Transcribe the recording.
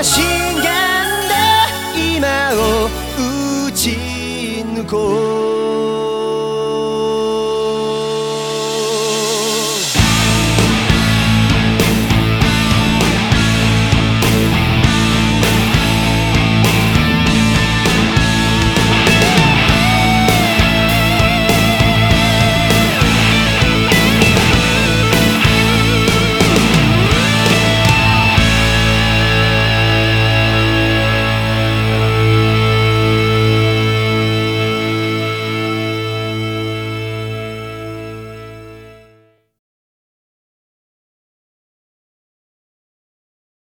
がしんがんだ今を打ち抜こう。